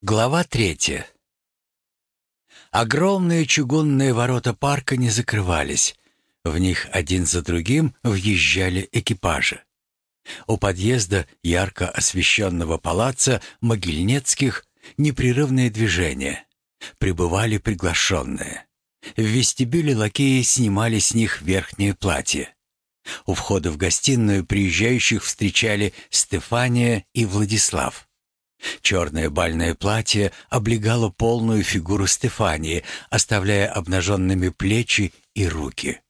Глава третья. Огромные чугунные ворота парка не закрывались. В них один за другим въезжали экипажи. У подъезда ярко освещенного палаца Могильнецких непрерывное движение. Прибывали приглашенные. В вестибюле лакеи снимали с них верхнее платье. У входа в гостиную приезжающих встречали Стефания и Владислав. Черное бальное платье облегало полную фигуру Стефании, оставляя обнаженными плечи и руки.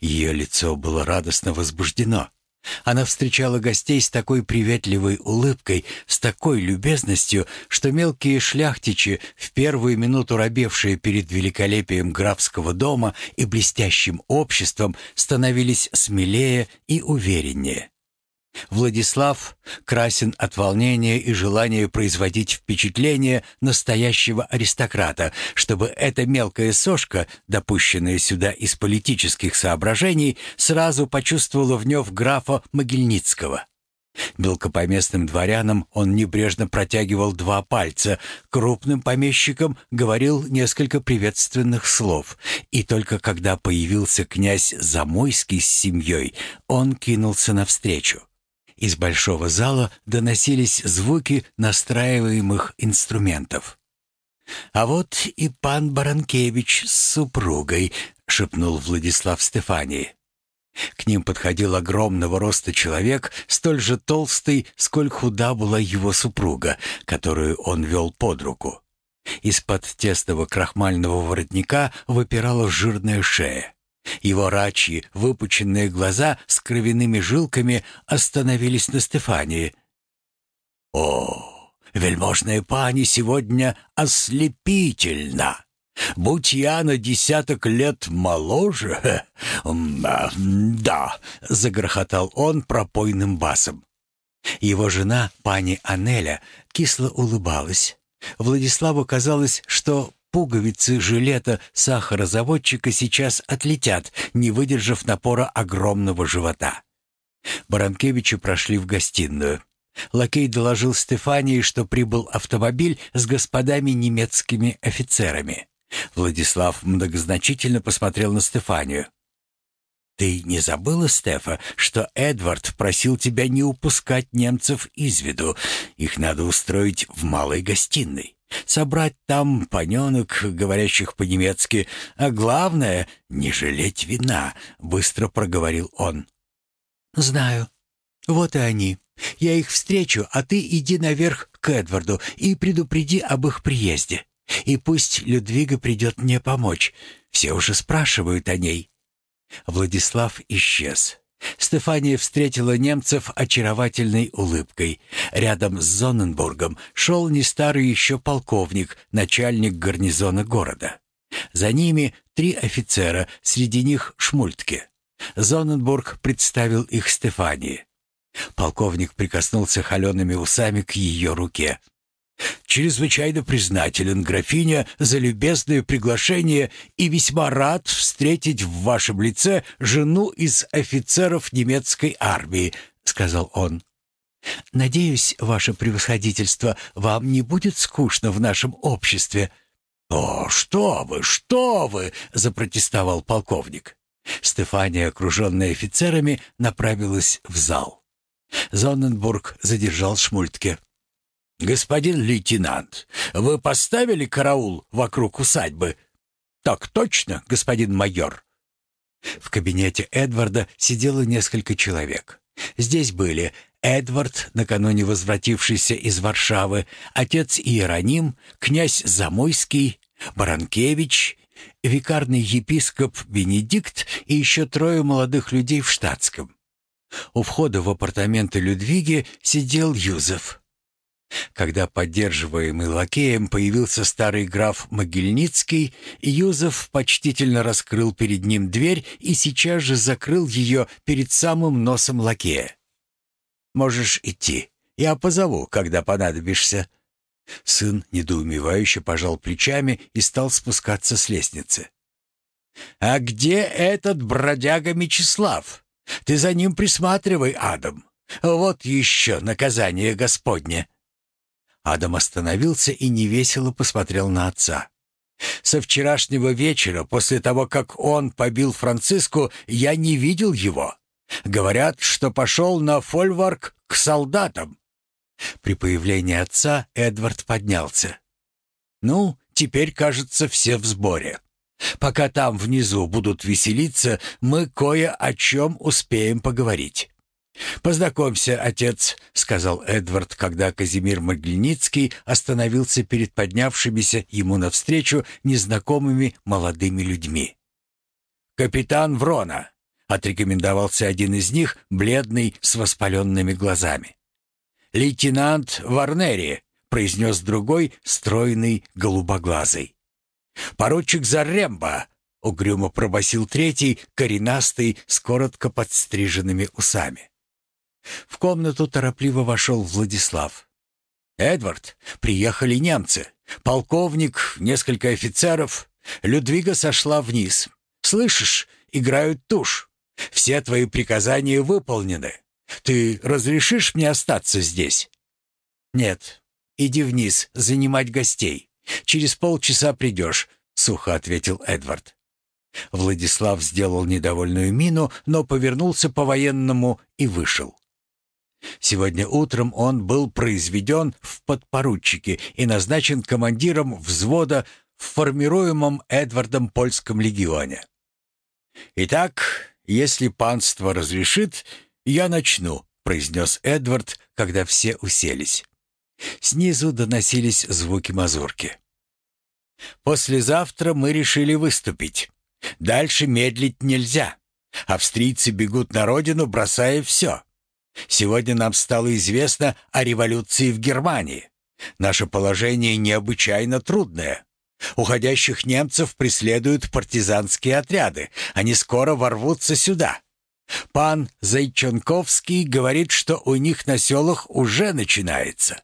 Ее лицо было радостно возбуждено. Она встречала гостей с такой приветливой улыбкой, с такой любезностью, что мелкие шляхтичи, в первую минуту робевшие перед великолепием графского дома и блестящим обществом, становились смелее и увереннее. Владислав красен от волнения и желания производить впечатление настоящего аристократа, чтобы эта мелкая сошка, допущенная сюда из политических соображений, сразу почувствовала в нем графа Могильницкого. Мелкопоместным дворянам он небрежно протягивал два пальца, крупным помещикам говорил несколько приветственных слов, и только когда появился князь Замойский с семьей, он кинулся навстречу. Из большого зала доносились звуки настраиваемых инструментов. «А вот и пан Баранкевич с супругой», — шепнул Владислав Стефании. К ним подходил огромного роста человек, столь же толстый, сколь худа была его супруга, которую он вел под руку. Из-под тесного крахмального воротника выпирала жирная шея. Его рачьи, выпученные глаза с кровяными жилками остановились на Стефании. «О, вельможная пани сегодня ослепительна! Будь я на десяток лет моложе...» «Да», — загрохотал он пропойным басом. Его жена, пани Анеля, кисло улыбалась. Владиславу казалось, что Пуговицы жилета сахарозаводчика сейчас отлетят, не выдержав напора огромного живота. Баранкевичи прошли в гостиную. Лакей доложил Стефании, что прибыл автомобиль с господами немецкими офицерами. Владислав многозначительно посмотрел на Стефанию. «Ты не забыла, Стефа, что Эдвард просил тебя не упускать немцев из виду? Их надо устроить в малой гостиной. Собрать там паненок, говорящих по-немецки, а главное — не жалеть вина», — быстро проговорил он. «Знаю. Вот и они. Я их встречу, а ты иди наверх к Эдварду и предупреди об их приезде. И пусть Людвига придет мне помочь. Все уже спрашивают о ней». Владислав исчез. Стефания встретила немцев очаровательной улыбкой. Рядом с Зонненбургом шел не старый еще полковник, начальник гарнизона города. За ними три офицера, среди них Шмультке. Зонненбург представил их Стефании. Полковник прикоснулся холеными усами к ее руке. Чрезвычайно признателен, графиня, за любезное приглашение и весьма рад встретить в вашем лице жену из офицеров немецкой армии», — сказал он. «Надеюсь, ваше превосходительство, вам не будет скучно в нашем обществе». «О, что вы, что вы!» — запротестовал полковник. Стефания, окруженная офицерами, направилась в зал. Зонненбург задержал Шмультке. «Господин лейтенант, вы поставили караул вокруг усадьбы?» «Так точно, господин майор». В кабинете Эдварда сидело несколько человек. Здесь были Эдвард, накануне возвратившийся из Варшавы, отец Иероним, князь Замойский, Баранкевич, викарный епископ Бенедикт и еще трое молодых людей в штатском. У входа в апартаменты Людвиги сидел Юзеф. Когда поддерживаемый лакеем появился старый граф Могильницкий, Юзеф почтительно раскрыл перед ним дверь и сейчас же закрыл ее перед самым носом лакея. «Можешь идти. Я позову, когда понадобишься». Сын недоумевающе пожал плечами и стал спускаться с лестницы. «А где этот бродяга Мечислав? Ты за ним присматривай, Адам. Вот еще наказание Господне». Адам остановился и невесело посмотрел на отца. «Со вчерашнего вечера, после того, как он побил Франциску, я не видел его. Говорят, что пошел на фольварк к солдатам». При появлении отца Эдвард поднялся. «Ну, теперь, кажется, все в сборе. Пока там внизу будут веселиться, мы кое о чем успеем поговорить». «Познакомься, отец», — сказал Эдвард, когда Казимир Могильницкий остановился перед поднявшимися ему навстречу незнакомыми молодыми людьми. «Капитан Врона», — отрекомендовался один из них, бледный, с воспаленными глазами. «Лейтенант Варнери», — произнес другой, стройный, голубоглазый. «Поручик Заремба», — угрюмо пробасил третий, коренастый, с коротко подстриженными усами. В комнату торопливо вошел Владислав. «Эдвард, приехали немцы. Полковник, несколько офицеров. Людвига сошла вниз. Слышишь, играют тушь. Все твои приказания выполнены. Ты разрешишь мне остаться здесь?» «Нет, иди вниз, занимать гостей. Через полчаса придешь», — сухо ответил Эдвард. Владислав сделал недовольную мину, но повернулся по-военному и вышел. Сегодня утром он был произведен в подпоручике и назначен командиром взвода в формируемом Эдвардом польском легионе. «Итак, если панство разрешит, я начну», — произнес Эдвард, когда все уселись. Снизу доносились звуки мазурки. «Послезавтра мы решили выступить. Дальше медлить нельзя. Австрийцы бегут на родину, бросая все. Сегодня нам стало известно о революции в Германии. Наше положение необычайно трудное. Уходящих немцев преследуют партизанские отряды. Они скоро ворвутся сюда. Пан Зайчонковский говорит, что у них на селах уже начинается.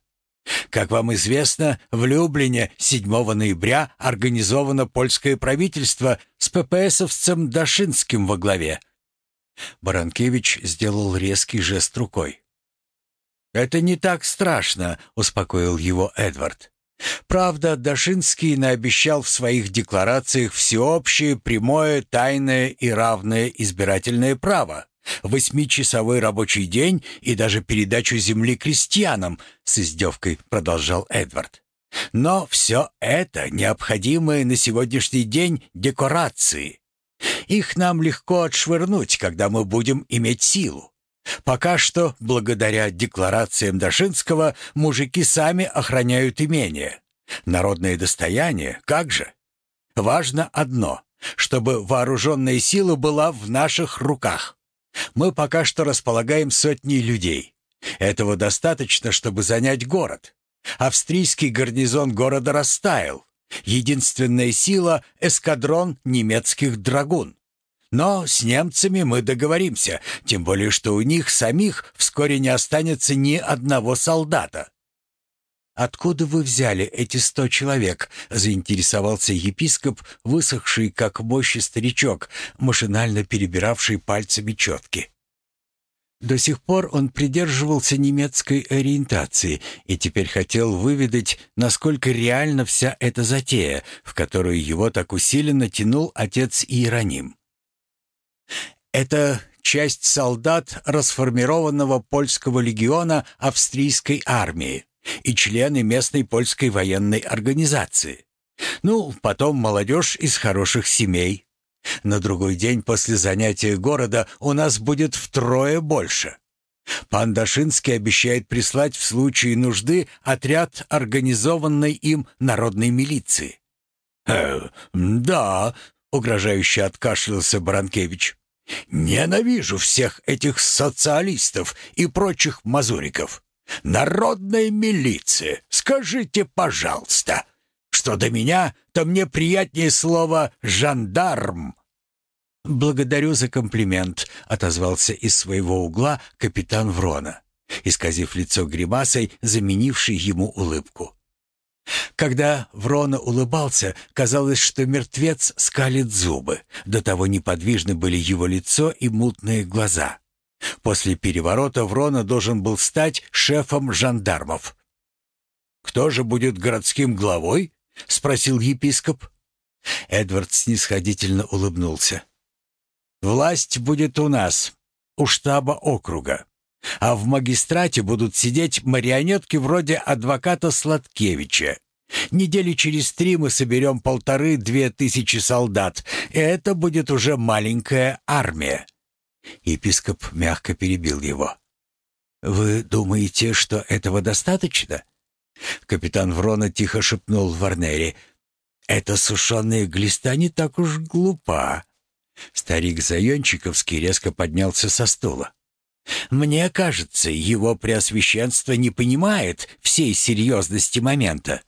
Как вам известно, в Люблине 7 ноября организовано польское правительство с ППСовцем Дашинским во главе. Баранкевич сделал резкий жест рукой. «Это не так страшно», — успокоил его Эдвард. «Правда, Дашинский наобещал в своих декларациях всеобщее, прямое, тайное и равное избирательное право, восьмичасовой рабочий день и даже передачу земли крестьянам», — с издевкой продолжал Эдвард. «Но все это необходимые на сегодняшний день декорации. Их нам легко отшвырнуть, когда мы будем иметь силу. Пока что, благодаря декларациям Дашинского, мужики сами охраняют имение. Народное достояние, как же? Важно одно, чтобы вооруженная сила была в наших руках. Мы пока что располагаем сотней людей. Этого достаточно, чтобы занять город. Австрийский гарнизон города растаял. Единственная сила — эскадрон немецких драгун. Но с немцами мы договоримся, тем более что у них самих вскоре не останется ни одного солдата. «Откуда вы взяли эти сто человек?» — заинтересовался епископ, высохший, как мощи старичок, машинально перебиравший пальцами четки. До сих пор он придерживался немецкой ориентации и теперь хотел выведать, насколько реальна вся эта затея, в которую его так усиленно тянул отец Иероним. «Это часть солдат расформированного польского легиона австрийской армии и члены местной польской военной организации. Ну, потом молодежь из хороших семей, на другой день после занятия города у нас будет втрое больше. Пан Дашинский обещает прислать в случае нужды отряд организованной им народной милиции. «Э, да», — угрожающе откашлялся Баранкевич. «Ненавижу всех этих социалистов и прочих мазуриков. Народная милиция, скажите, пожалуйста». Что до меня, то мне приятнее слово «жандарм». «Благодарю за комплимент», — отозвался из своего угла капитан Врона, исказив лицо гримасой, заменившей ему улыбку. Когда Врона улыбался, казалось, что мертвец скалит зубы. До того неподвижны были его лицо и мутные глаза. После переворота Врона должен был стать шефом жандармов. кто же будет городским главой?» — спросил епископ. Эдвард снисходительно улыбнулся. «Власть будет у нас, у штаба округа. А в магистрате будут сидеть марионетки вроде адвоката Сладкевича. Недели через три мы соберем полторы-две тысячи солдат, и это будет уже маленькая армия». Епископ мягко перебил его. «Вы думаете, что этого достаточно?» Капитан Врона тихо шепнул Варнери. «Эта сушеная глиста не так уж глупа». Старик Зайончиковский резко поднялся со стула. «Мне кажется, его преосвященство не понимает всей серьезности момента.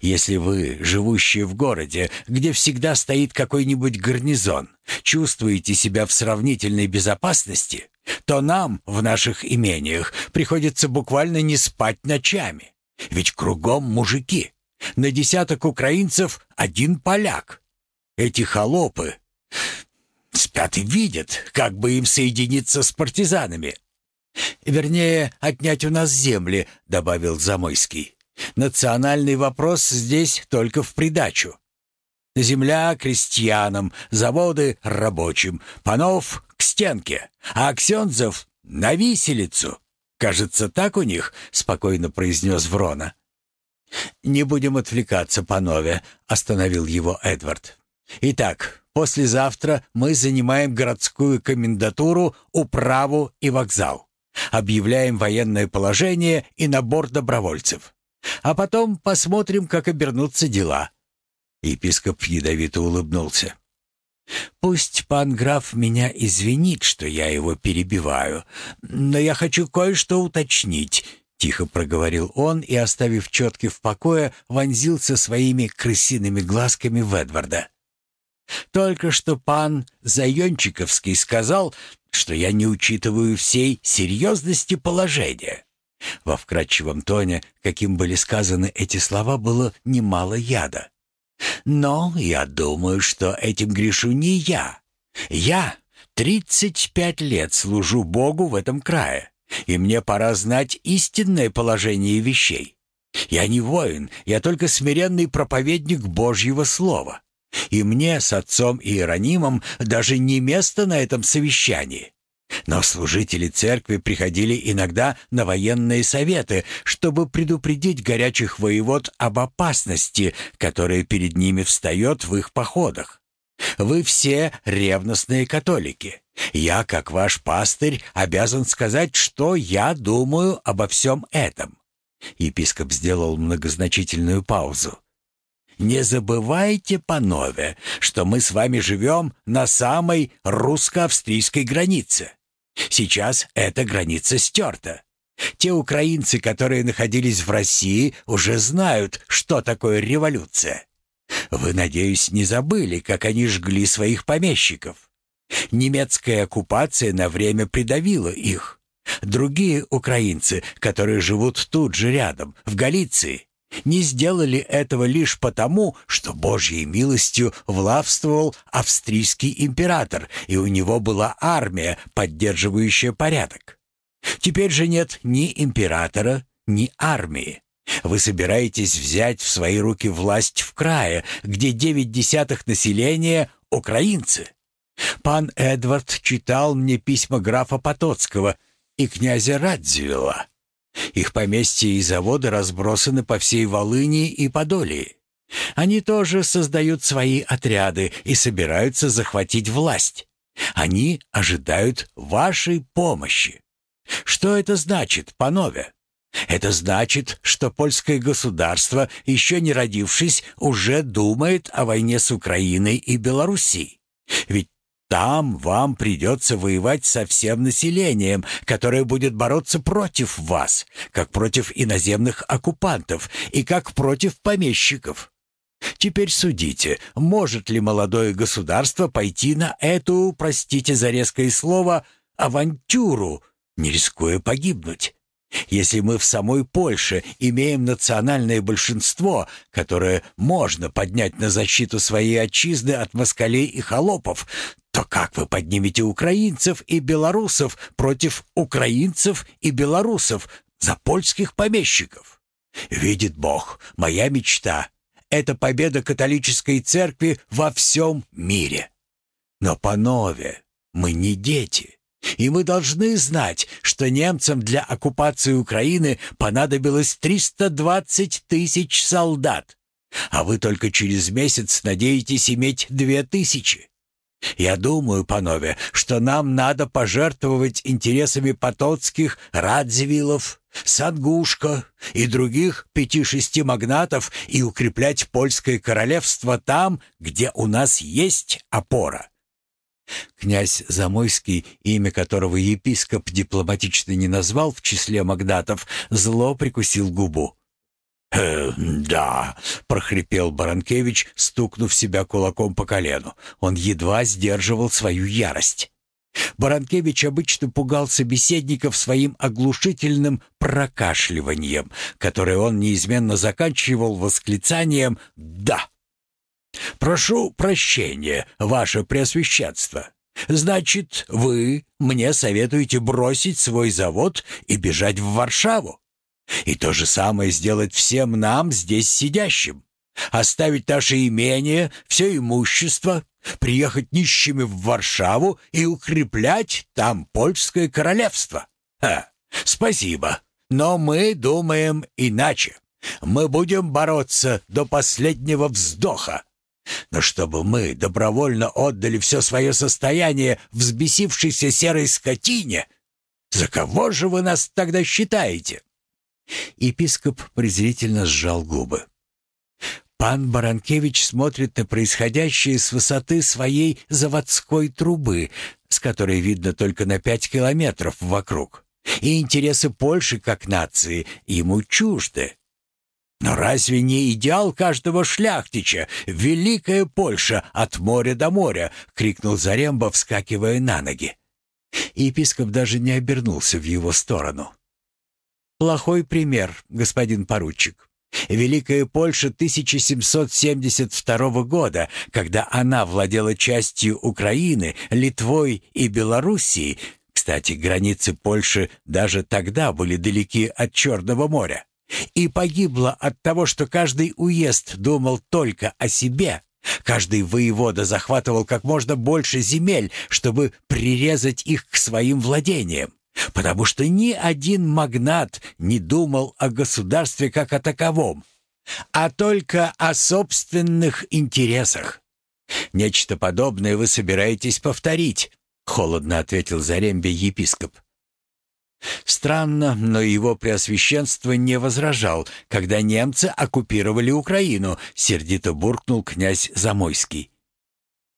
Если вы, живущие в городе, где всегда стоит какой-нибудь гарнизон, чувствуете себя в сравнительной безопасности, то нам в наших имениях приходится буквально не спать ночами. Ведь кругом мужики. На десяток украинцев один поляк. Эти холопы спят и видят, как бы им соединиться с партизанами. «Вернее, отнять у нас земли», — добавил Замойский. «Национальный вопрос здесь только в придачу. Земля крестьянам, заводы рабочим, панов к стенке, а Аксензов на виселицу. Кажется, так у них, спокойно произнес Врона. Не будем отвлекаться, панове, остановил его Эдвард. Итак, послезавтра мы занимаем городскую комендатуру, управу и вокзал. Объявляем военное положение и набор добровольцев. А потом посмотрим, как обернутся дела. Епископ ядовито улыбнулся. «Пусть пан граф меня извинит, что я его перебиваю, но я хочу кое-что уточнить», — тихо проговорил он и, оставив четки в покое, вонзился своими крысиными глазками в Эдварда. «Только что пан Зайончиковский сказал, что я не учитываю всей серьезности положения». Во вкрадчивом тоне, каким были сказаны эти слова, было немало яда. Но я думаю, что этим грешу не я. Я тридцать пять лет служу Богу в этом крае, и мне пора знать истинное положение вещей. Я не воин, я только смиренный проповедник Божьего Слова. И мне с отцом Иеронимом даже не место на этом совещании. Но служители церкви приходили иногда на военные советы, чтобы предупредить горячих воевод об опасности, которая перед ними встает в их походах. Вы все ревностные католики. Я, как ваш пастырь, обязан сказать, что я думаю обо всем этом. Епископ сделал многозначительную паузу. Не забывайте, панове, что мы с вами живем на самой русско-австрийской границе. Сейчас эта граница стерта. Те украинцы, которые находились в России, уже знают, что такое революция. Вы, надеюсь, не забыли, как они жгли своих помещиков. Немецкая оккупация на время придавила их. Другие украинцы, которые живут тут же рядом, в Галиции, не сделали этого лишь потому, что Божьей милостью влавствовал австрийский император, и у него была армия, поддерживающая порядок. Теперь же нет ни императора, ни армии. Вы собираетесь взять в свои руки власть в крае, где девять десятых населения — украинцы. Пан Эдвард читал мне письма графа Потоцкого и князя Радзивилла. Их поместья и заводы разбросаны по всей Волыни и Подолии. Они тоже создают свои отряды и собираются захватить власть. Они ожидают вашей помощи. Что это значит, панове? Это значит, что польское государство, еще не родившись, уже думает о войне с Украиной и Белоруссией. Ведь там вам придется воевать со всем населением, которое будет бороться против вас, как против иноземных оккупантов и как против помещиков. Теперь судите, может ли молодое государство пойти на эту, простите за резкое слово, авантюру, не рискуя погибнуть? Если мы в самой Польше имеем национальное большинство, которое можно поднять на защиту своей отчизны от москалей и холопов, то как вы поднимете украинцев и белорусов против украинцев и белорусов за польских помещиков? Видит Бог, моя мечта — это победа католической церкви во всем мире. Но, панове, мы не дети, и мы должны знать, что немцам для оккупации Украины понадобилось 320 тысяч солдат, а вы только через месяц надеетесь иметь две тысячи. Я думаю, панове, что нам надо пожертвовать интересами Потоцких, Радзивиллов, Сангушка и других пяти-шести магнатов и укреплять польское королевство там, где у нас есть опора. Князь Замойский, имя которого епископ дипломатично не назвал в числе магнатов, зло прикусил губу. «Э, «Да», — прохрипел Баранкевич, стукнув себя кулаком по колену. Он едва сдерживал свою ярость. Баранкевич обычно пугал собеседников своим оглушительным прокашливанием, которое он неизменно заканчивал восклицанием «да». «Прошу прощения, ваше преосвященство. Значит, вы мне советуете бросить свой завод и бежать в Варшаву? И то же самое сделать всем нам здесь сидящим? Оставить наше имение, все имущество, приехать нищими в Варшаву и укреплять там польское королевство? Ха, спасибо, но мы думаем иначе. Мы будем бороться до последнего вздоха. Но чтобы мы добровольно отдали все свое состояние взбесившейся серой скотине, за кого же вы нас тогда считаете?» Епископ презрительно сжал губы. Пан Баранкевич смотрит на происходящее с высоты своей заводской трубы, с которой видно только на пять километров вокруг. И интересы Польши как нации ему чужды. Но разве не идеал каждого шляхтича великая Польша от моря до моря, крикнул Заремба, вскакивая на ноги. Епископ даже не обернулся в его сторону. Плохой пример, господин поручик. Великая Польша 1772 года, когда она владела частью Украины, Литвой и Белоруссией, кстати, границы Польши даже тогда были далеки от Черного моря, и погибла от того, что каждый уезд думал только о себе. Каждый воевода захватывал как можно больше земель, чтобы прирезать их к своим владениям, потому что ни один магнат не думал о государстве как о таковом, а только о собственных интересах. Нечто подобное вы собираетесь повторить, холодно ответил Зарембе епископ. Странно, но его преосвященство не возражал, когда немцы оккупировали Украину, сердито буркнул князь Замойский.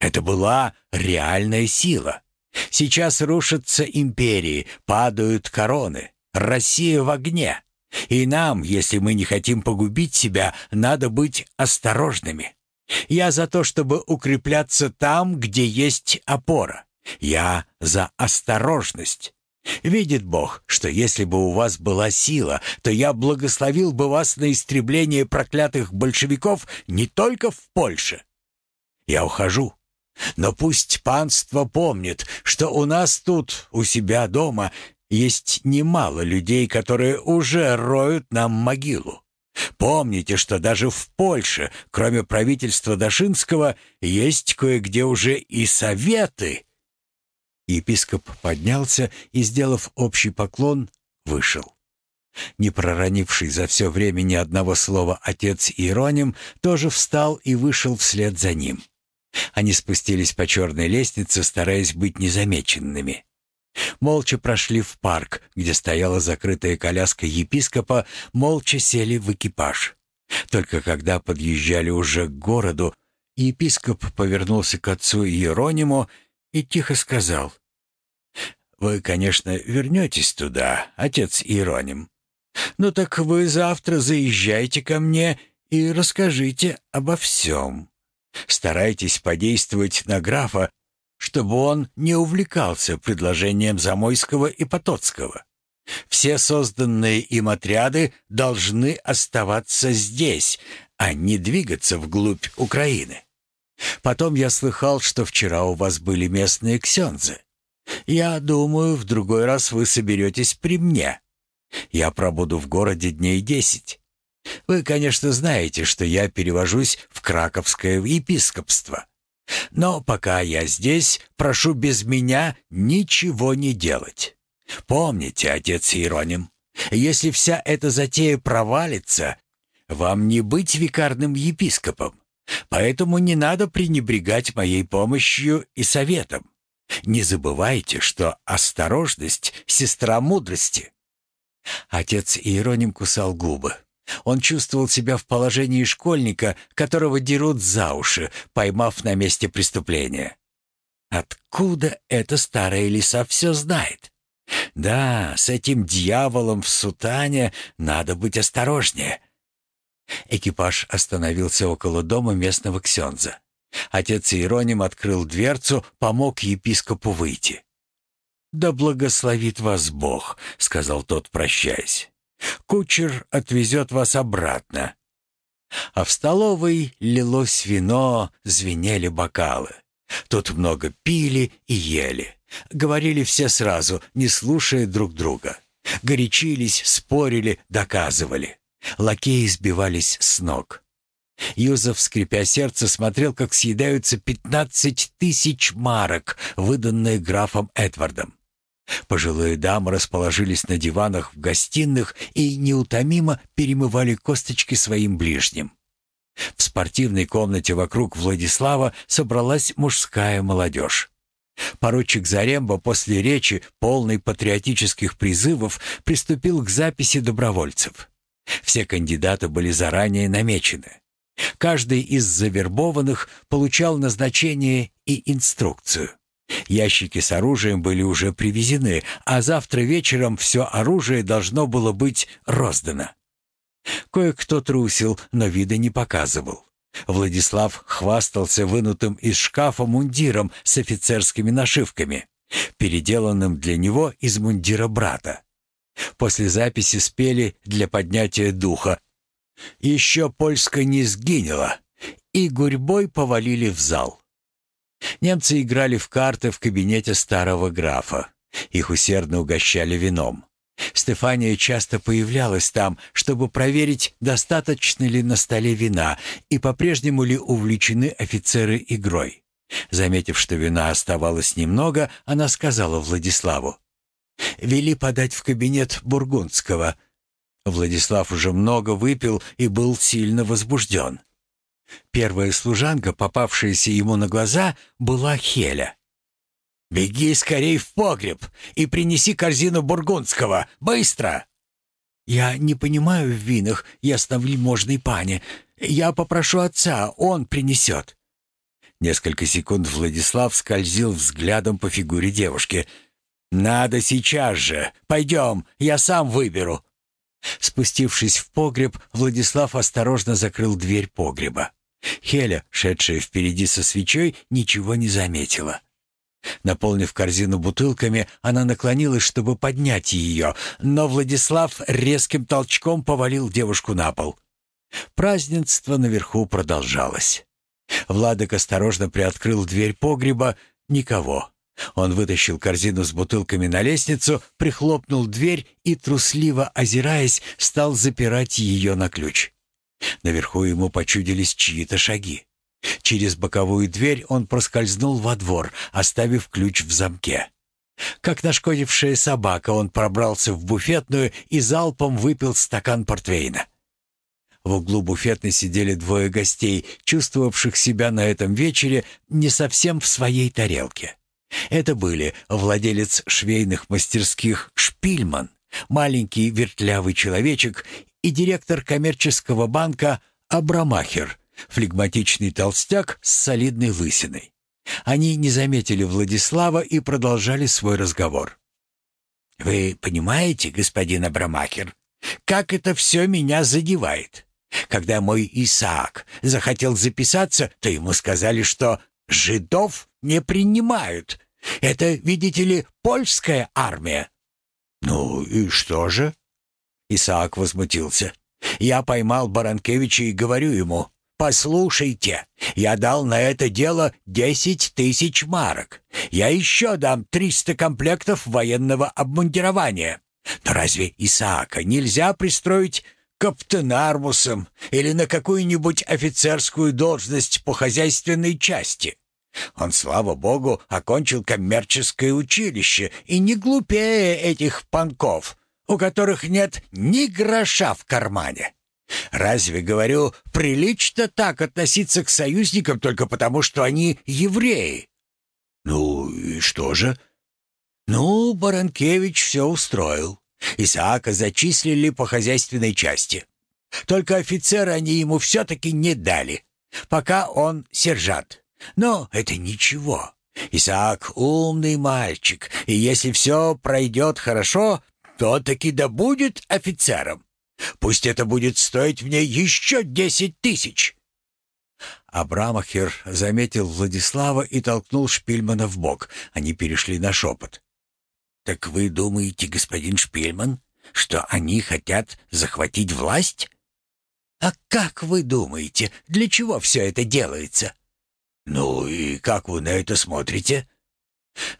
Это была реальная сила. Сейчас рушатся империи, падают короны. Россия в огне. И нам, если мы не хотим погубить себя, надо быть осторожными. Я за то, чтобы укрепляться там, где есть опора. Я за осторожность. Видит Бог, что если бы у вас была сила, то я благословил бы вас на истребление проклятых большевиков не только в Польше. Я ухожу. Но пусть панство помнит, что у нас тут, у себя дома, есть немало людей, которые уже роют нам могилу. Помните, что даже в Польше, кроме правительства Дашинского, есть кое-где уже и советы, Епископ поднялся и, сделав общий поклон, вышел. Не проронивший за все время ни одного слова отец Иероним тоже встал и вышел вслед за ним. Они спустились по черной лестнице, стараясь быть незамеченными. Молча прошли в парк, где стояла закрытая коляска епископа, молча сели в экипаж. Только когда подъезжали уже к городу, епископ повернулся к отцу Иерониму и тихо сказал. «Вы, конечно, вернетесь туда, отец Иероним. Ну так вы завтра заезжайте ко мне и расскажите обо всем. Старайтесь подействовать на графа, чтобы он не увлекался предложением Замойского и Потоцкого. Все созданные им отряды должны оставаться здесь, а не двигаться вглубь Украины. Потом я слыхал, что вчера у вас были местные ксензы. Я думаю, в другой раз вы соберетесь при мне. Я пробуду в городе дней десять. Вы, конечно, знаете, что я перевожусь в краковское епископство. Но пока я здесь, прошу без меня ничего не делать. Помните, отец Иероним, если вся эта затея провалится, вам не быть викарным епископом. Поэтому не надо пренебрегать моей помощью и советом. Не забывайте, что осторожность — сестра мудрости». Отец Иероним кусал губы. Он чувствовал себя в положении школьника, которого дерут за уши, поймав на месте преступления. Откуда эта старая лиса все знает? Да, с этим дьяволом в сутане надо быть осторожнее. Экипаж остановился около дома местного ксенза. Отец Иероним открыл дверцу, помог епископу выйти. «Да благословит вас Бог», — сказал тот, прощаясь. «Кучер отвезет вас обратно». А в столовой лилось вино, звенели бокалы. Тут много пили и ели. Говорили все сразу, не слушая друг друга. Горячились, спорили, доказывали. Лакеи сбивались с ног. Юзов, скрипя сердце, смотрел, как съедаются пятнадцать тысяч марок, выданные графом Эдвардом. Пожилые дамы расположились на диванах в гостиных и неутомимо перемывали косточки своим ближним. В спортивной комнате вокруг Владислава собралась мужская молодежь. Поручик Заремба после речи, полной патриотических призывов, приступил к записи добровольцев. Все кандидаты были заранее намечены. Каждый из завербованных получал назначение и инструкцию. Ящики с оружием были уже привезены, а завтра вечером все оружие должно было быть роздано. Кое-кто трусил, но вида не показывал. Владислав хвастался вынутым из шкафа мундиром с офицерскими нашивками, переделанным для него из мундира брата. После записи спели для поднятия духа. Еще польская не сгинела, и гурьбой повалили в зал. Немцы играли в карты в кабинете старого графа. Их усердно угощали вином. Стефания часто появлялась там, чтобы проверить, достаточно ли на столе вина и по-прежнему ли увлечены офицеры игрой. Заметив, что вина оставалось немного, она сказала Владиславу. «Вели подать в кабинет Бургундского». Владислав уже много выпил и был сильно возбужден. Первая служанка, попавшаяся ему на глаза, была Хеля. «Беги скорей в погреб и принеси корзину бургундского! Быстро!» «Я не понимаю в винах, ясновельможной пане. Я попрошу отца, он принесет». Несколько секунд Владислав скользил взглядом по фигуре девушки. «Надо сейчас же! Пойдем, я сам выберу!» Спустившись в погреб, Владислав осторожно закрыл дверь погреба. Хеля, шедшая впереди со свечой, ничего не заметила. Наполнив корзину бутылками, она наклонилась, чтобы поднять ее, но Владислав резким толчком повалил девушку на пол. Празднество наверху продолжалось. Владок осторожно приоткрыл дверь погреба. Никого. Он вытащил корзину с бутылками на лестницу, прихлопнул дверь и, трусливо озираясь, стал запирать ее на ключ. Наверху ему почудились чьи-то шаги. Через боковую дверь он проскользнул во двор, оставив ключ в замке. Как нашкодившая собака, он пробрался в буфетную и залпом выпил стакан портвейна. В углу буфетной сидели двое гостей, чувствовавших себя на этом вечере не совсем в своей тарелке. Это были владелец швейных мастерских Шпильман, маленький вертлявый человечек и директор коммерческого банка Абрамахер, флегматичный толстяк с солидной лысиной. Они не заметили Владислава и продолжали свой разговор. «Вы понимаете, господин Абрамахер, как это все меня задевает? Когда мой Исаак захотел записаться, то ему сказали, что жидов не принимают. Это, видите ли, польская армия». «Ну и что же?» Исаак возмутился. «Я поймал Баранкевича и говорю ему, «Послушайте, я дал на это дело десять тысяч марок. Я еще дам триста комплектов военного обмундирования. Но разве Исаака нельзя пристроить каптенармусом или на какую-нибудь офицерскую должность по хозяйственной части. Он, слава богу, окончил коммерческое училище и не глупее этих панков, у которых нет ни гроша в кармане. Разве, говорю, прилично так относиться к союзникам только потому, что они евреи? Ну и что же? Ну, Баранкевич все устроил. Исаака зачислили по хозяйственной части. Только офицера они ему все-таки не дали, пока он сержант. Но это ничего. Исаак умный мальчик, и если все пройдет хорошо, то таки да будет офицером. Пусть это будет стоить мне еще десять тысяч». Абрамахер заметил Владислава и толкнул Шпильмана в бок. Они перешли на шепот. «Так вы думаете, господин Шпильман, что они хотят захватить власть?» «А как вы думаете, для чего все это делается?» «Ну и как вы на это смотрите?»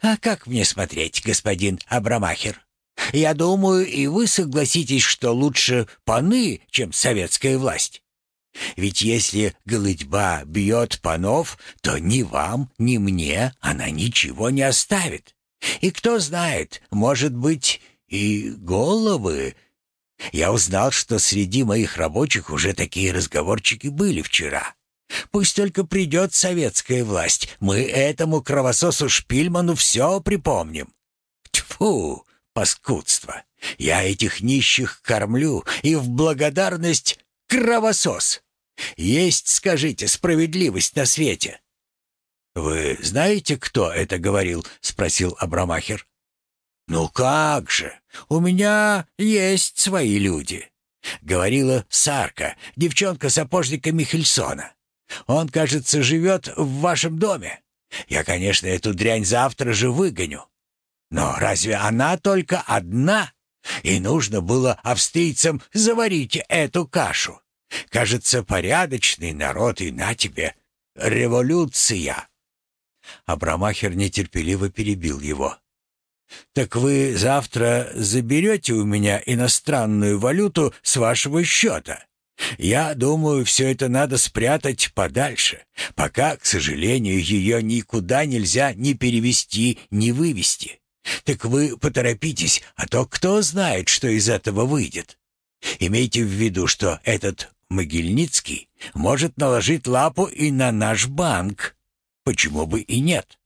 «А как мне смотреть, господин Абрамахер? Я думаю, и вы согласитесь, что лучше паны, чем советская власть. Ведь если голытьба бьет панов, то ни вам, ни мне она ничего не оставит. И кто знает, может быть, и головы. Я узнал, что среди моих рабочих уже такие разговорчики были вчера. Пусть только придет советская власть, мы этому кровососу Шпильману все припомним. Тьфу, паскудство! Я этих нищих кормлю, и в благодарность кровосос. Есть, скажите, справедливость на свете. «Вы знаете, кто это говорил?» — спросил Абрамахер. «Ну как же! У меня есть свои люди!» — говорила Сарка, девчонка сапожника Михельсона. Он, кажется, живет в вашем доме. Я, конечно, эту дрянь завтра же выгоню. Но разве она только одна? И нужно было австрийцам заварить эту кашу. Кажется, порядочный народ, и на тебе революция. Абрамахер нетерпеливо перебил его. «Так вы завтра заберете у меня иностранную валюту с вашего счета?» Я думаю, все это надо спрятать подальше, пока, к сожалению, ее никуда нельзя ни перевести, ни вывести. Так вы поторопитесь, а то кто знает, что из этого выйдет. Имейте в виду, что этот Могильницкий может наложить лапу и на наш банк. Почему бы и нет?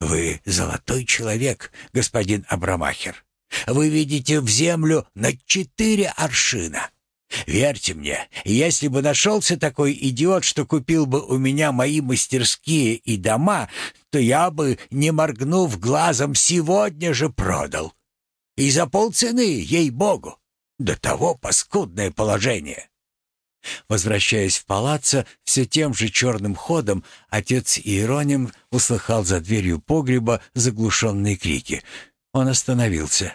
Вы золотой человек, господин Абрамахер. Вы видите в землю на четыре аршина. Верьте мне, если бы нашелся такой идиот, что купил бы у меня мои мастерские и дома, то я бы, не моргнув глазом, сегодня же продал. И за полцены, ей-богу. До того паскудное положение. Возвращаясь в палаццо, все тем же черным ходом, отец Иероним услыхал за дверью погреба заглушенные крики. Он остановился.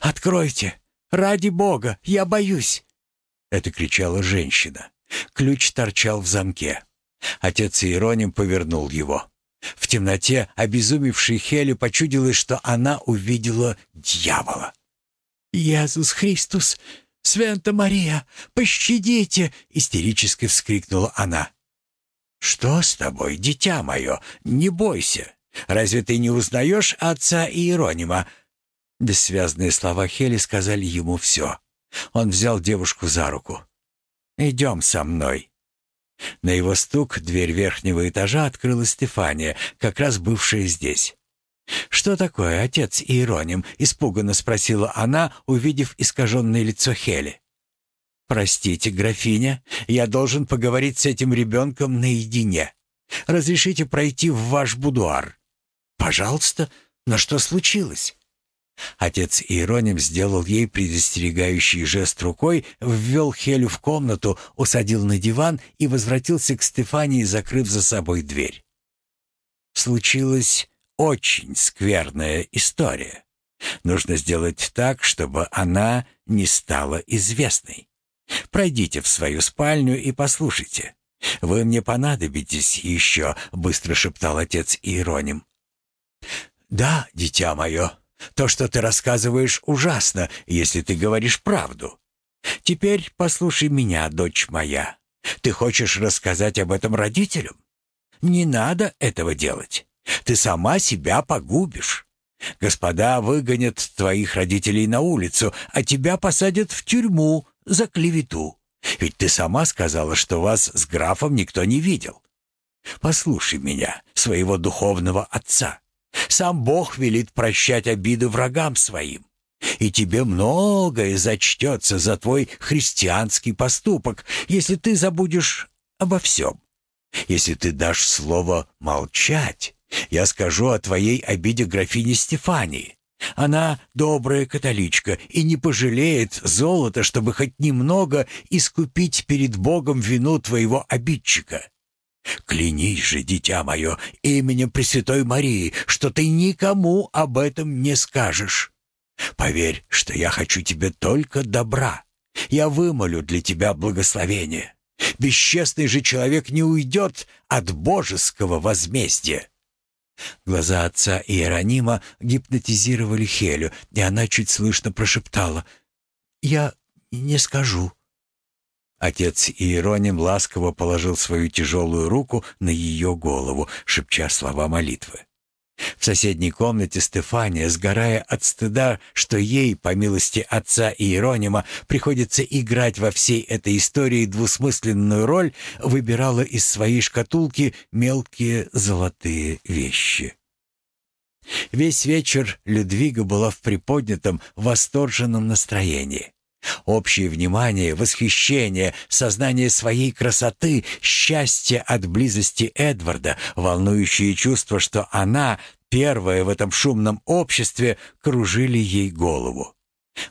«Откройте! Ради Бога! Я боюсь!» Это кричала женщина. Ключ торчал в замке. Отец Иероним повернул его. В темноте обезумевшей Хеле почудилось, что она увидела дьявола. «Иисус Христос! Свента Мария! Пощадите!» — истерически вскрикнула она. «Что с тобой, дитя мое? Не бойся. Разве ты не узнаешь отца Иеронима?» Бессвязные слова Хели сказали ему все. Он взял девушку за руку. «Идем со мной». На его стук дверь верхнего этажа открыла Стефания, как раз бывшая здесь. «Что такое, отец Иероним?» — испуганно спросила она, увидев искаженное лицо Хели. «Простите, графиня, я должен поговорить с этим ребенком наедине. Разрешите пройти в ваш будуар?» «Пожалуйста, но что случилось?» Отец Иероним сделал ей предостерегающий жест рукой, ввел Хелю в комнату, усадил на диван и возвратился к Стефании, закрыв за собой дверь. Случилась очень скверная история. Нужно сделать так, чтобы она не стала известной. Пройдите в свою спальню и послушайте. Вы мне понадобитесь еще, быстро шептал отец Иероним. Да, дитя мое, то, что ты рассказываешь, ужасно, если ты говоришь правду. Теперь послушай меня, дочь моя. Ты хочешь рассказать об этом родителям? Не надо этого делать. Ты сама себя погубишь. Господа выгонят твоих родителей на улицу, а тебя посадят в тюрьму за клевету. Ведь ты сама сказала, что вас с графом никто не видел. Послушай меня, своего духовного отца. Сам Бог велит прощать обиды врагам своим. И тебе многое зачтется за твой христианский поступок, если ты забудешь обо всем. Если ты дашь слово «молчать», я скажу о твоей обиде графине Стефании. Она добрая католичка и не пожалеет золота, чтобы хоть немного искупить перед Богом вину твоего обидчика. Клянись же, дитя мое, именем Пресвятой Марии, что ты никому об этом не скажешь. Поверь, что я хочу тебе только добра. Я вымолю для тебя благословение. Бесчестный же человек не уйдет от божеского возмездия». Глаза отца Иеронима гипнотизировали Хелю, и она чуть слышно прошептала «Я не скажу». Отец Иероним ласково положил свою тяжелую руку на ее голову, шепча слова молитвы. В соседней комнате Стефания, сгорая от стыда, что ей, по милости отца Иеронима, приходится играть во всей этой истории двусмысленную роль, выбирала из своей шкатулки мелкие золотые вещи. Весь вечер Людвига была в приподнятом, восторженном настроении. Общее внимание, восхищение, сознание своей красоты, счастье от близости Эдварда, волнующее чувство, что она, первая в этом шумном обществе, кружили ей голову.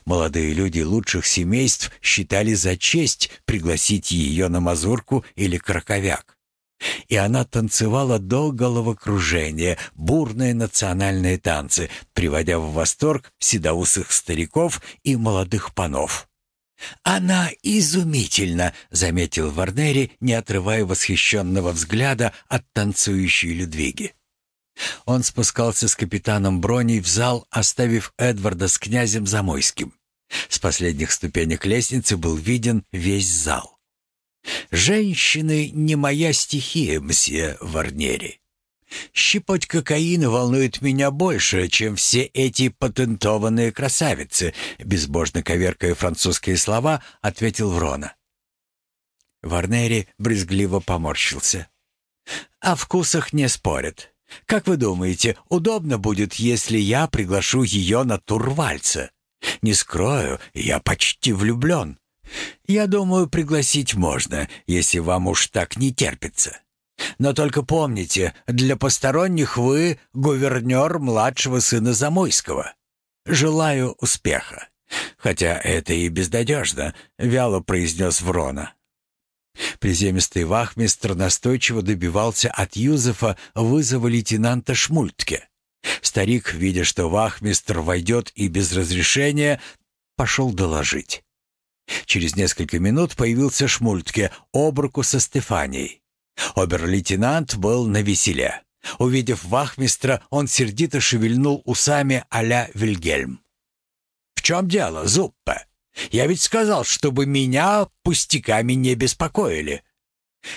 Молодые люди лучших семейств считали за честь пригласить ее на мазурку или краковяк. И она танцевала до головокружения, бурные национальные танцы, приводя в восторг седоусых стариков и молодых панов. «Она изумительна», — заметил Варнери, не отрывая восхищенного взгляда от танцующей Людвиги. Он спускался с капитаном Броней в зал, оставив Эдварда с князем Замойским. С последних ступенек лестницы был виден весь зал. «Женщины не моя стихия, мсье Варнери. Щепоть кокаина волнует меня больше, чем все эти патентованные красавицы», безбожно коверкая французские слова, ответил Врона. Варнери брезгливо поморщился. «О вкусах не спорят. Как вы думаете, удобно будет, если я приглашу ее на турвальца? Не скрою, я почти влюблен. Я думаю, пригласить можно, если вам уж так не терпится. Но только помните, для посторонних вы гувернер младшего сына Замойского. Желаю успеха. Хотя это и безнадежно, вяло произнес Врона. Приземистый вахмистр настойчиво добивался от Юзефа вызова лейтенанта Шмультке. Старик, видя, что вахмистр войдет и без разрешения, пошел доложить. Через несколько минут появился Шмультке об руку со Стефанией. Обер-лейтенант был на веселе. Увидев вахмистра, он сердито шевельнул усами а-ля Вильгельм. «В чем дело, Зуппе? Я ведь сказал, чтобы меня пустяками не беспокоили».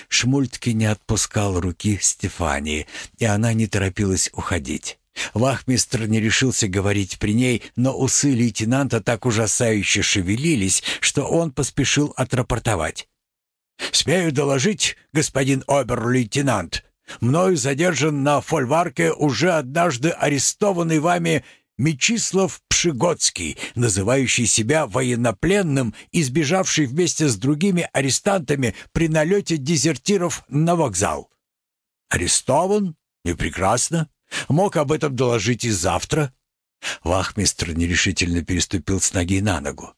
Шмультке не отпускал руки Стефании, и она не торопилась уходить. Вахмистр не решился говорить при ней, но усы лейтенанта так ужасающе шевелились, что он поспешил отрапортовать. «Смею доложить, господин обер-лейтенант, мною задержан на фольварке уже однажды арестованный вами Мечислав Пшигодский, называющий себя военнопленным и сбежавший вместе с другими арестантами при налете дезертиров на вокзал. Арестован? И прекрасно. Мог об этом доложить и завтра. Вахмистр нерешительно переступил с ноги на ногу.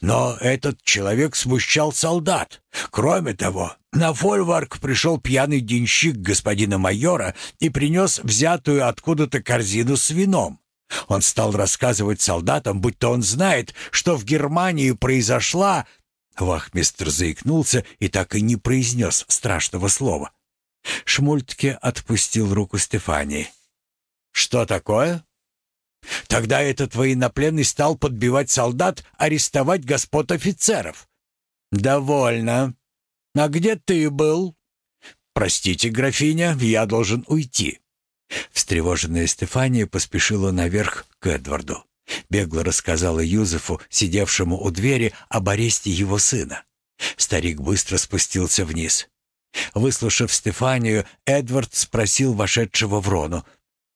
Но этот человек смущал солдат. Кроме того, на фольварк пришел пьяный денщик господина майора и принес взятую откуда-то корзину с вином. Он стал рассказывать солдатам, будто он знает, что в Германии произошла... Вахмистр заикнулся и так и не произнес страшного слова. Шмультке отпустил руку Стефании. «Что такое?» Тогда этот военнопленный стал подбивать солдат, арестовать господ офицеров. Довольно. А где ты был? Простите, графиня, я должен уйти. Встревоженная Стефания поспешила наверх к Эдварду. Бегло рассказала Юзефу, сидевшему у двери, об аресте его сына. Старик быстро спустился вниз. Выслушав Стефанию, Эдвард спросил вошедшего в Рону.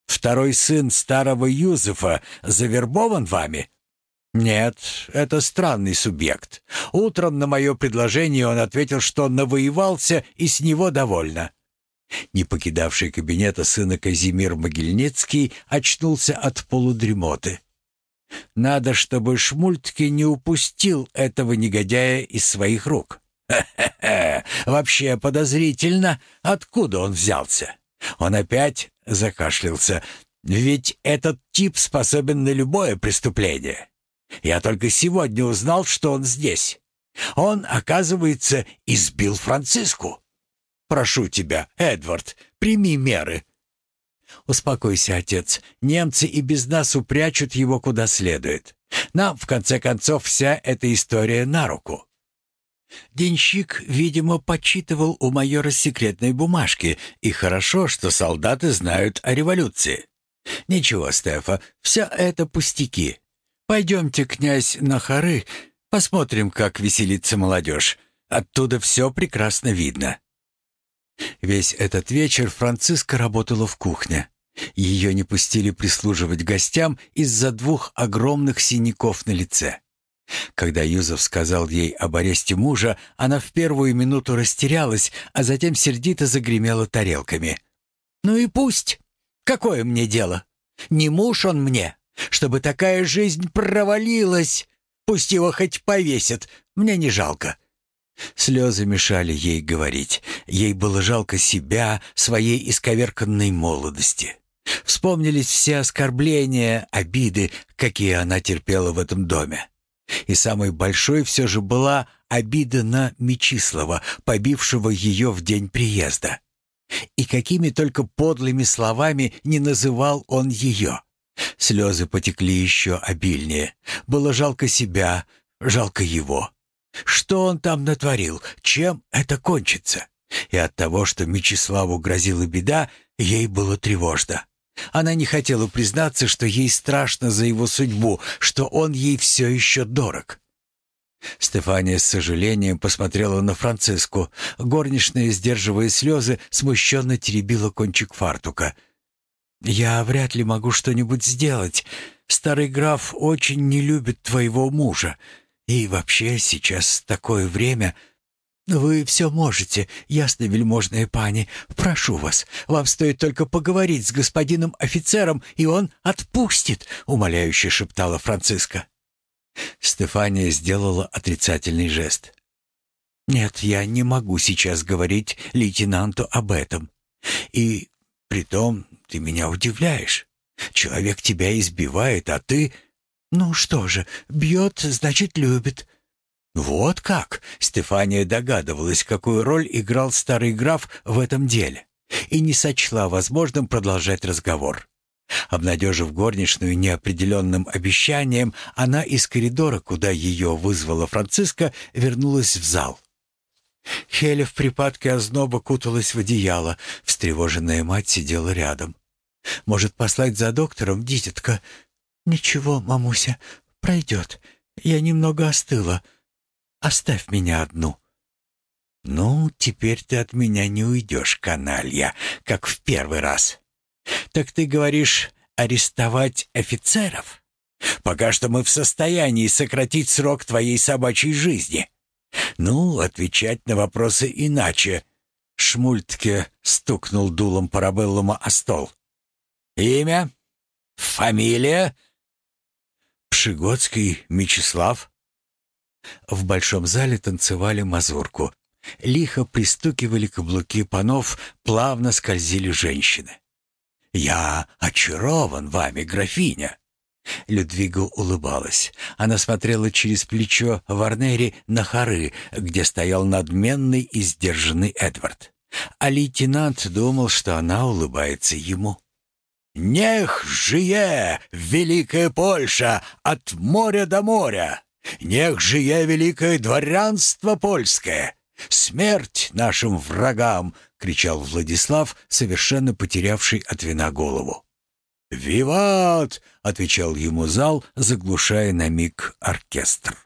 «Второй сын старого Юзефа завербован вами?» «Нет, это странный субъект. Утром на мое предложение он ответил, что навоевался и с него довольно». Не покидавший кабинета сына Казимир Могильницкий очнулся от полудремоты. Надо, чтобы Шмультке не упустил этого негодяя из своих рук. Хе-хе-хе, вообще подозрительно, откуда он взялся. Он опять закашлялся. Ведь этот тип способен на любое преступление. Я только сегодня узнал, что он здесь. Он, оказывается, избил Франциску. Прошу тебя, Эдвард, прими меры. «Успокойся, отец. Немцы и без нас упрячут его куда следует. Нам, в конце концов, вся эта история на руку». Денщик, видимо, почитывал у майора секретной бумажки, и хорошо, что солдаты знают о революции. «Ничего, Стефа, все это пустяки. Пойдемте, князь, на хоры, посмотрим, как веселится молодежь. Оттуда все прекрасно видно». Весь этот вечер Франциска работала в кухне. Ее не пустили прислуживать гостям из-за двух огромных синяков на лице. Когда Юзов сказал ей об аресте мужа, она в первую минуту растерялась, а затем сердито загремела тарелками. «Ну и пусть. Какое мне дело? Не муж он мне. Чтобы такая жизнь провалилась. Пусть его хоть повесят. Мне не жалко. Слезы мешали ей говорить. Ей было жалко себя, своей исковерканной молодости. Вспомнились все оскорбления, обиды, какие она терпела в этом доме. И самой большой все же была обида на Мечислава, побившего ее в день приезда. И какими только подлыми словами не называл он ее. Слезы потекли еще обильнее. Было жалко себя, жалко его. Что он там натворил? Чем это кончится? И от того, что Мечиславу грозила беда, ей было тревожно. Она не хотела признаться, что ей страшно за его судьбу, что он ей все еще дорог. Стефания с сожалением посмотрела на Франциску. Горничная, сдерживая слезы, смущенно теребила кончик фартука. «Я вряд ли могу что-нибудь сделать. Старый граф очень не любит твоего мужа. И вообще сейчас такое время...» «Вы все можете, ясно, вельможная пани. Прошу вас, вам стоит только поговорить с господином офицером, и он отпустит», — умоляюще шептала Франциска. Стефания сделала отрицательный жест. «Нет, я не могу сейчас говорить лейтенанту об этом. И притом ты меня удивляешь. Человек тебя избивает, а ты «Ну что же, бьет, значит, любит». Вот как! Стефания догадывалась, какую роль играл старый граф в этом деле, и не сочла возможным продолжать разговор. Обнадежив горничную неопределенным обещанием, она из коридора, куда ее вызвала Франциска, вернулась в зал. Хеля в припадке озноба куталась в одеяло, встревоженная мать сидела рядом. «Может, послать за доктором, дитятка?» «Ничего, мамуся, пройдет. Я немного остыла. Оставь меня одну». «Ну, теперь ты от меня не уйдешь, каналья, как в первый раз. Так ты говоришь, арестовать офицеров? Пока что мы в состоянии сократить срок твоей собачьей жизни. Ну, отвечать на вопросы иначе». Шмультке стукнул дулом парабеллума о стол. «Имя? Фамилия?» Пшигодский Мечислав. В большом зале танцевали мазурку. Лихо пристукивали каблуки панов, плавно скользили женщины. «Я очарован вами, графиня!» Людвига улыбалась. Она смотрела через плечо Варнери на хоры, где стоял надменный и сдержанный Эдвард. А лейтенант думал, что она улыбается ему. Нех жие, великая Польша, от моря до моря! Нех жие великое дворянство польское! Смерть нашим врагам!» — кричал Владислав, совершенно потерявший от вина голову. «Виват!» — отвечал ему зал, заглушая на миг оркестр.